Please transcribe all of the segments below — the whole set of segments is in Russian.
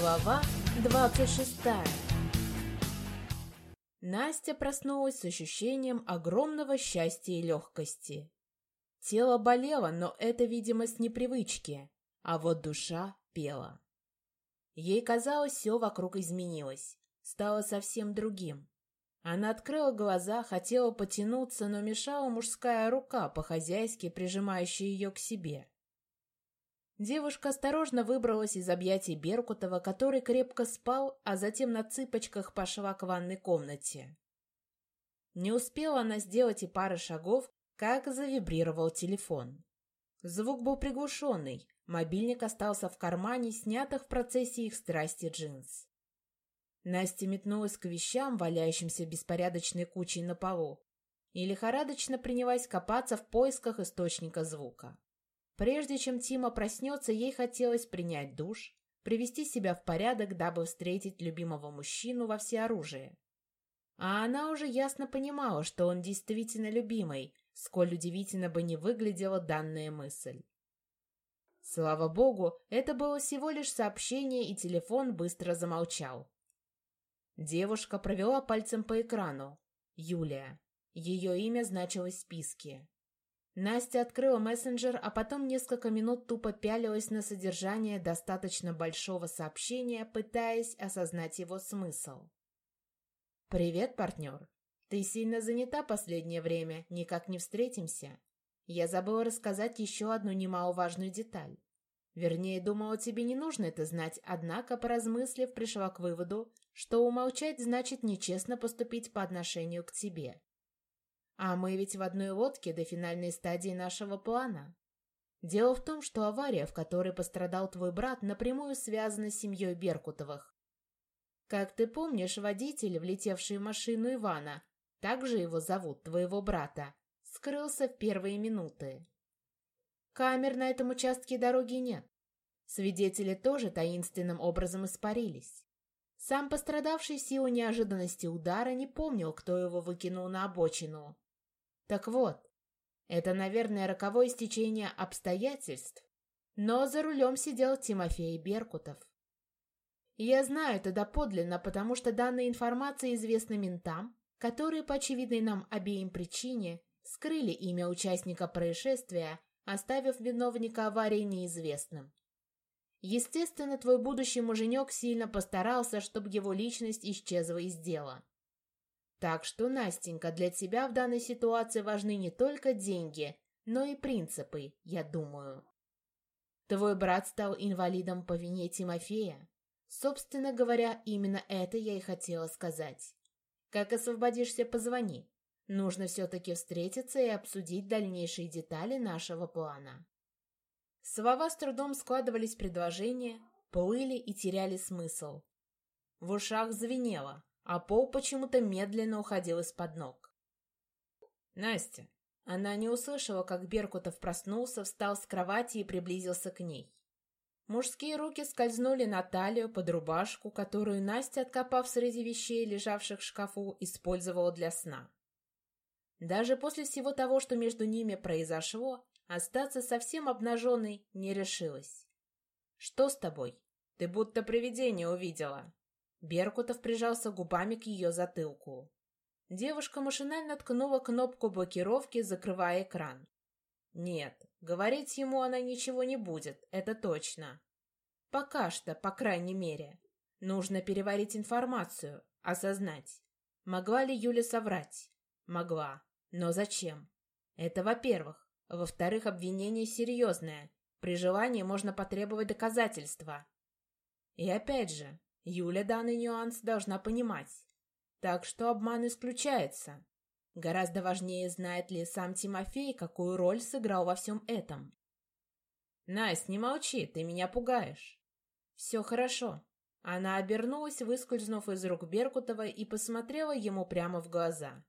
Глава 26 Настя проснулась с ощущением огромного счастья и легкости. Тело болело, но это, видимо, с непривычки, а вот душа пела. Ей казалось, все вокруг изменилось, стало совсем другим. Она открыла глаза, хотела потянуться, но мешала мужская рука, по-хозяйски прижимающая ее к себе. Девушка осторожно выбралась из объятий Беркутова, который крепко спал, а затем на цыпочках пошла к ванной комнате. Не успела она сделать и пары шагов, как завибрировал телефон. Звук был приглушенный, мобильник остался в кармане, снятых в процессе их страсти джинс. Настя метнулась к вещам, валяющимся беспорядочной кучей на полу, и лихорадочно принялась копаться в поисках источника звука. Прежде чем Тима проснется, ей хотелось принять душ, привести себя в порядок, дабы встретить любимого мужчину во всеоружии. А она уже ясно понимала, что он действительно любимый, сколь удивительно бы не выглядела данная мысль. Слава богу, это было всего лишь сообщение, и телефон быстро замолчал. Девушка провела пальцем по экрану. Юлия. Ее имя значилось в списке. Настя открыла мессенджер, а потом несколько минут тупо пялилась на содержание достаточно большого сообщения, пытаясь осознать его смысл. «Привет, партнер. Ты сильно занята последнее время, никак не встретимся. Я забыла рассказать еще одну немаловажную деталь. Вернее, думала, тебе не нужно это знать, однако, поразмыслив, пришла к выводу, что умолчать значит нечестно поступить по отношению к тебе. А мы ведь в одной лодке до финальной стадии нашего плана. Дело в том, что авария, в которой пострадал твой брат, напрямую связана с семьей Беркутовых. Как ты помнишь, водитель, влетевший в машину Ивана, также его зовут, твоего брата, скрылся в первые минуты. Камер на этом участке дороги нет. Свидетели тоже таинственным образом испарились. Сам пострадавший в силу неожиданности удара не помнил, кто его выкинул на обочину. Так вот, это, наверное, роковое стечение обстоятельств, но за рулем сидел Тимофей Беркутов. Я знаю это доподлинно, потому что данная информация известна ментам, которые по очевидной нам обеим причине скрыли имя участника происшествия, оставив виновника аварии неизвестным. Естественно, твой будущий муженек сильно постарался, чтобы его личность исчезла из дела. Так что, Настенька, для тебя в данной ситуации важны не только деньги, но и принципы, я думаю. Твой брат стал инвалидом по вине Тимофея. Собственно говоря, именно это я и хотела сказать. Как освободишься, позвони. Нужно все-таки встретиться и обсудить дальнейшие детали нашего плана. Слова с трудом складывались предложения, плыли и теряли смысл. В ушах звенело а пол почему-то медленно уходил из-под ног. «Настя!» Она не услышала, как Беркутов проснулся, встал с кровати и приблизился к ней. Мужские руки скользнули на талию под рубашку, которую Настя, откопав среди вещей, лежавших в шкафу, использовала для сна. Даже после всего того, что между ними произошло, остаться совсем обнаженной не решилась. «Что с тобой? Ты будто привидение увидела». Беркутов прижался губами к ее затылку. Девушка машинально ткнула кнопку блокировки, закрывая экран. Нет, говорить ему она ничего не будет, это точно. Пока что, по крайней мере. Нужно переварить информацию, осознать. Могла ли Юля соврать? Могла. Но зачем? Это во-первых. Во-вторых, обвинение серьезное. При желании можно потребовать доказательства. И опять же, Юля данный нюанс должна понимать. Так что обман исключается. Гораздо важнее, знает ли сам Тимофей, какую роль сыграл во всем этом. «Насть, не молчи, ты меня пугаешь». «Все хорошо». Она обернулась, выскользнув из рук Беркутова, и посмотрела ему прямо в глаза.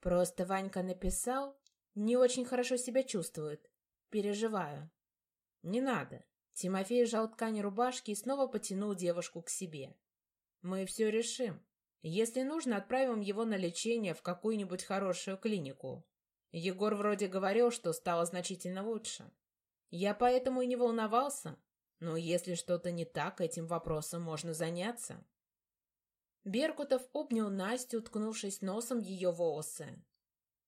«Просто Ванька написал, не очень хорошо себя чувствует. Переживаю». «Не надо. Тимофей сжал ткань рубашки и снова потянул девушку к себе. «Мы все решим. Если нужно, отправим его на лечение в какую-нибудь хорошую клинику. Егор вроде говорил, что стало значительно лучше. Я поэтому и не волновался. Но если что-то не так, этим вопросом можно заняться. Беркутов обнял Настю, уткнувшись носом в ее волосы.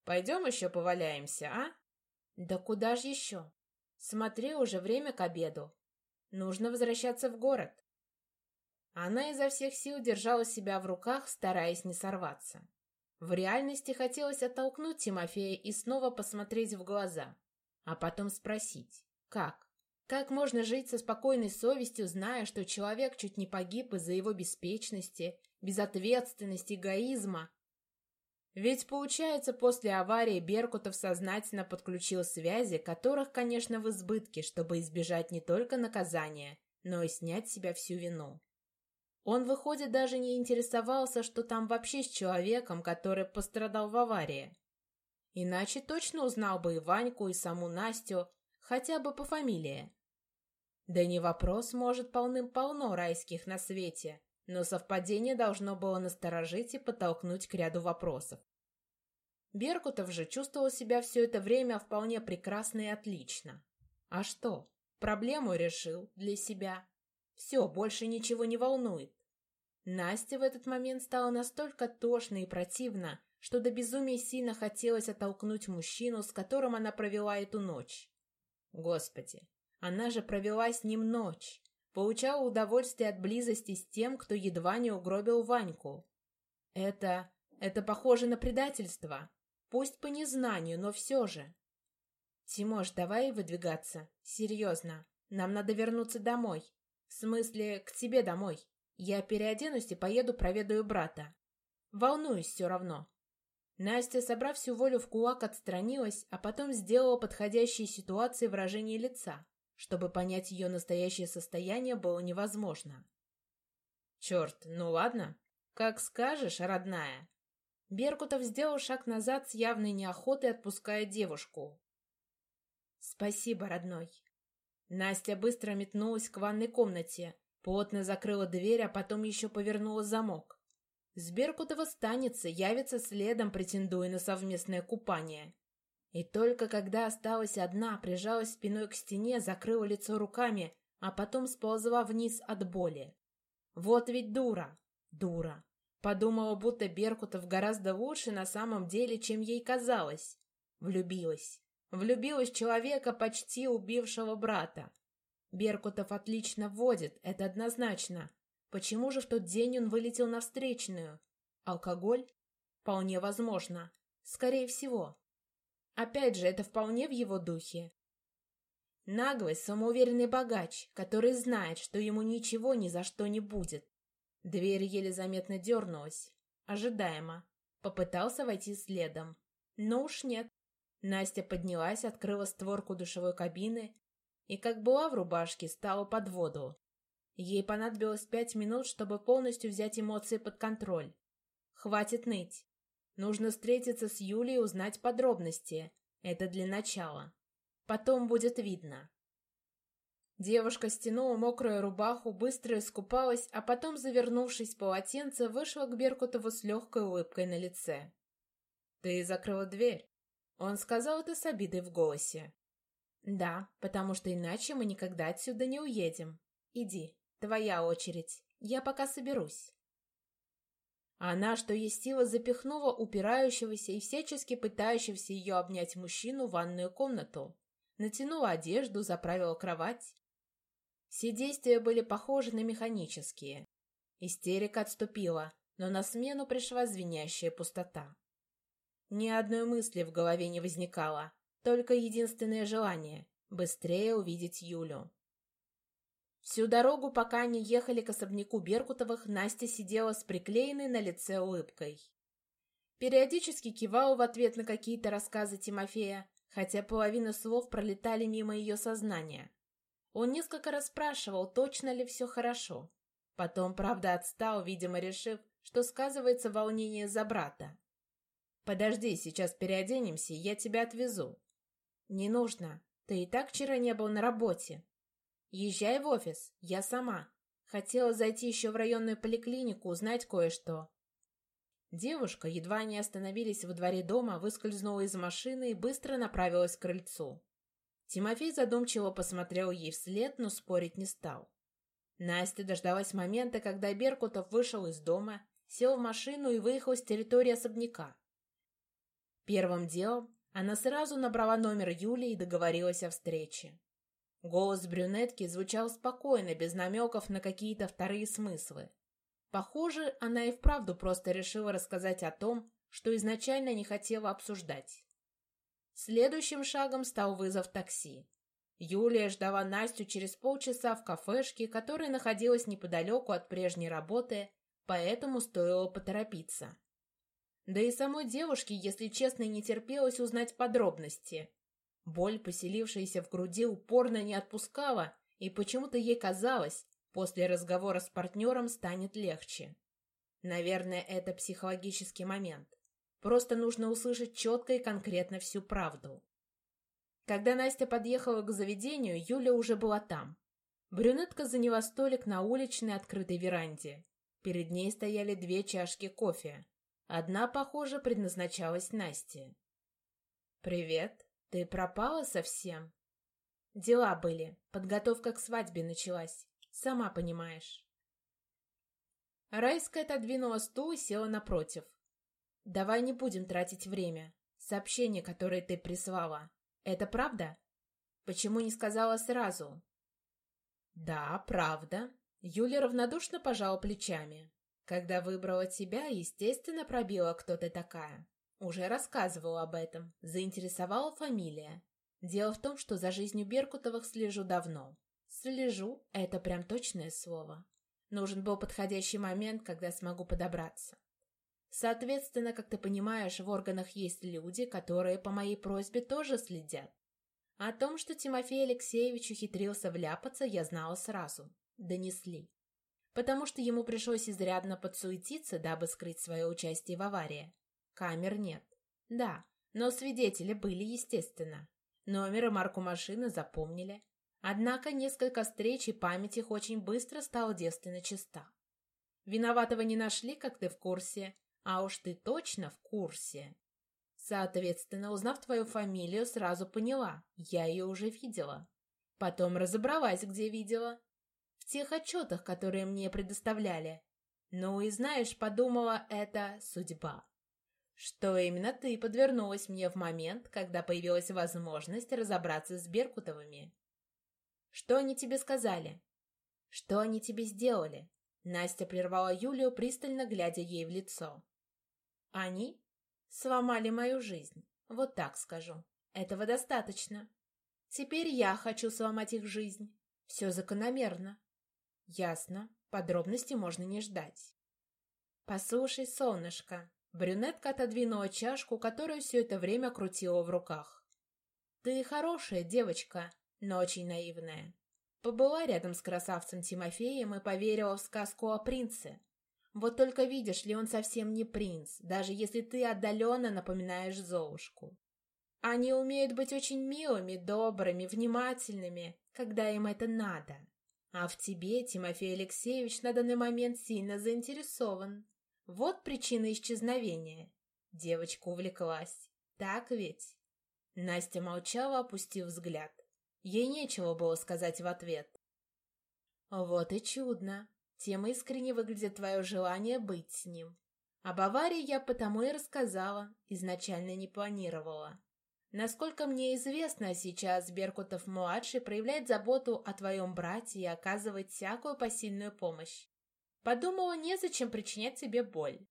«Пойдем еще поваляемся, а?» «Да куда же еще? Смотри, уже время к обеду. Нужно возвращаться в город». Она изо всех сил держала себя в руках, стараясь не сорваться. В реальности хотелось оттолкнуть Тимофея и снова посмотреть в глаза, а потом спросить, как? Как можно жить со спокойной совестью, зная, что человек чуть не погиб из-за его беспечности, безответственности, эгоизма? Ведь, получается, после аварии Беркутов сознательно подключил связи, которых, конечно, в избытке, чтобы избежать не только наказания, но и снять с себя всю вину. Он, выходит, даже не интересовался, что там вообще с человеком, который пострадал в аварии. Иначе точно узнал бы и Ваньку, и саму Настю, хотя бы по фамилии. Да не вопрос, может, полным-полно райских на свете, но совпадение должно было насторожить и подтолкнуть к ряду вопросов. Беркутов же чувствовал себя все это время вполне прекрасно и отлично. А что? Проблему решил для себя. Все, больше ничего не волнует. Насте в этот момент стало настолько тошно и противно, что до безумия сильно хотелось оттолкнуть мужчину, с которым она провела эту ночь. Господи, она же провела с ним ночь, получала удовольствие от близости с тем, кто едва не угробил Ваньку. Это... это похоже на предательство. Пусть по незнанию, но все же. Тимош, давай выдвигаться. Серьезно. Нам надо вернуться домой. В смысле, к тебе домой. Я переоденусь и поеду проведаю брата. Волнуюсь все равно. Настя, собрав всю волю в кулак, отстранилась, а потом сделала подходящей ситуации выражение лица. Чтобы понять ее настоящее состояние, было невозможно. «Черт, ну ладно. Как скажешь, родная». Беркутов сделал шаг назад с явной неохотой, отпуская девушку. «Спасибо, родной». Настя быстро метнулась к ванной комнате, Плотно закрыла дверь, а потом еще повернула замок. С Беркутова станется, явится следом, претендуя на совместное купание. И только когда осталась одна, прижалась спиной к стене, закрыла лицо руками, а потом сползла вниз от боли. Вот ведь дура, дура. Подумала, будто Беркутов гораздо лучше на самом деле, чем ей казалось. Влюбилась. Влюбилась в человека, почти убившего брата. Беркутов отлично водит, это однозначно. Почему же в тот день он вылетел на встречную? Алкоголь? Вполне возможно. Скорее всего. Опять же, это вполне в его духе. Наглый, самоуверенный богач, который знает, что ему ничего ни за что не будет. Дверь еле заметно дернулась. Ожидаемо. Попытался войти следом. Но уж нет. Настя поднялась, открыла створку душевой кабины и, как была в рубашке, стала под воду. Ей понадобилось пять минут, чтобы полностью взять эмоции под контроль. Хватит ныть. Нужно встретиться с Юлей и узнать подробности. Это для начала. Потом будет видно. Девушка стянула мокрую рубаху, быстро искупалась, а потом, завернувшись в полотенце, вышла к Беркутову с легкой улыбкой на лице. «Ты закрыла дверь?» Он сказал это с обидой в голосе. «Да, потому что иначе мы никогда отсюда не уедем. Иди, твоя очередь. Я пока соберусь». Она, что есть сила, запихнула упирающегося и всячески пытающегося ее обнять мужчину в ванную комнату. Натянула одежду, заправила кровать. Все действия были похожи на механические. Истерика отступила, но на смену пришла звенящая пустота. Ни одной мысли в голове не возникало, только единственное желание — быстрее увидеть Юлю. Всю дорогу, пока они ехали к особняку Беркутовых, Настя сидела с приклеенной на лице улыбкой. Периодически кивала в ответ на какие-то рассказы Тимофея, хотя половина слов пролетали мимо ее сознания. Он несколько раз спрашивал, точно ли все хорошо. Потом, правда, отстал, видимо, решив, что сказывается волнение за брата. «Подожди, сейчас переоденемся, я тебя отвезу», «Не нужно. Ты и так вчера не был на работе. Езжай в офис, я сама. Хотела зайти еще в районную поликлинику, узнать кое-что». Девушка, едва они остановились во дворе дома, выскользнула из машины и быстро направилась к крыльцу. Тимофей задумчиво посмотрел ей вслед, но спорить не стал. Настя дождалась момента, когда Беркутов вышел из дома, сел в машину и выехал с территории особняка. Первым делом она сразу набрала номер Юли и договорилась о встрече. Голос брюнетки звучал спокойно, без намеков на какие-то вторые смыслы. Похоже, она и вправду просто решила рассказать о том, что изначально не хотела обсуждать. Следующим шагом стал вызов такси. Юлия ждала Настю через полчаса в кафешке, которая находилась неподалеку от прежней работы, поэтому стоило поторопиться. Да и самой девушке, если честно, не терпелось узнать подробности. Боль, поселившаяся в груди, упорно не отпускала, и почему-то ей казалось, после разговора с партнером станет легче. Наверное, это психологический момент. Просто нужно услышать четко и конкретно всю правду. Когда Настя подъехала к заведению, Юля уже была там. Брюнетка заняла столик на уличной открытой веранде. Перед ней стояли две чашки кофе. Одна, похоже, предназначалась Насте. «Привет. Ты пропала совсем?» «Дела были. Подготовка к свадьбе началась. Сама понимаешь». Райская отодвинула стул и села напротив. «Давай не будем тратить время. Сообщение, которое ты прислала. Это правда? Почему не сказала сразу?» «Да, правда». Юля равнодушно пожала плечами. Когда выбрала тебя, естественно, пробила, кто ты такая. Уже рассказывала об этом. Заинтересовала фамилия. Дело в том, что за жизнью Беркутовых слежу давно. Слежу — это прям точное слово. Нужен был подходящий момент, когда смогу подобраться. Соответственно, как ты понимаешь, в органах есть люди, которые по моей просьбе тоже следят. О том, что Тимофей Алексеевич ухитрился вляпаться, я знала сразу. Донесли. Потому что ему пришлось изрядно подсуетиться, дабы скрыть свое участие в аварии. Камер нет. Да, но свидетели были, естественно. Номер и марку машины запомнили. Однако несколько встреч и память их очень быстро стала девственно чиста. Виноватого не нашли, как ты в курсе, а уж ты точно в курсе. Соответственно, узнав твою фамилию, сразу поняла, я ее уже видела. Потом разобралась, где видела. В тех отчетах, которые мне предоставляли. Ну и знаешь, подумала, это судьба. Что именно ты подвернулась мне в момент, когда появилась возможность разобраться с Беркутовыми. Что они тебе сказали? Что они тебе сделали? Настя прервала Юлию, пристально глядя ей в лицо. Они сломали мою жизнь. Вот так скажу. Этого достаточно. Теперь я хочу сломать их жизнь. Все закономерно. Ясно. Подробностей можно не ждать. Послушай, солнышко. Брюнетка отодвинула чашку, которую все это время крутила в руках. Ты хорошая девочка, но очень наивная. Побыла рядом с красавцем Тимофеем и поверила в сказку о принце. Вот только видишь ли, он совсем не принц, даже если ты отдаленно напоминаешь Золушку. Они умеют быть очень милыми, добрыми, внимательными, когда им это надо. А в тебе Тимофей Алексеевич на данный момент сильно заинтересован. Вот причина исчезновения. Девочка увлеклась. Так ведь? Настя молчала, опустив взгляд. Ей нечего было сказать в ответ. Вот и чудно. Тем искренне выглядит твое желание быть с ним. Об аварии я потому и рассказала, изначально не планировала. Насколько мне известно, сейчас Беркутов-младший проявляет заботу о твоем брате и оказывает всякую посильную помощь. Подумала, незачем причинять себе боль.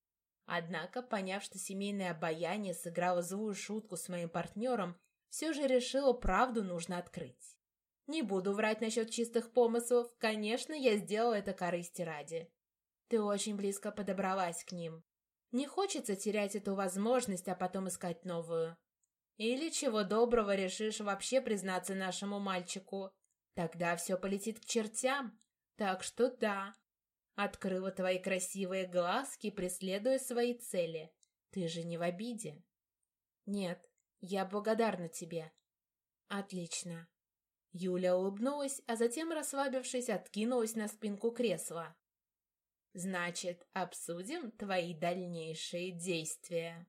Однако, поняв, что семейное обаяние сыграло злую шутку с моим партнером, все же решила, правду нужно открыть. Не буду врать насчет чистых помыслов. Конечно, я сделала это корысти ради. Ты очень близко подобралась к ним. Не хочется терять эту возможность, а потом искать новую. Или чего доброго решишь вообще признаться нашему мальчику. Тогда все полетит к чертям. Так что да. Открыла твои красивые глазки, преследуя свои цели. Ты же не в обиде. Нет, я благодарна тебе. Отлично. Юля улыбнулась, а затем, расслабившись, откинулась на спинку кресла. «Значит, обсудим твои дальнейшие действия».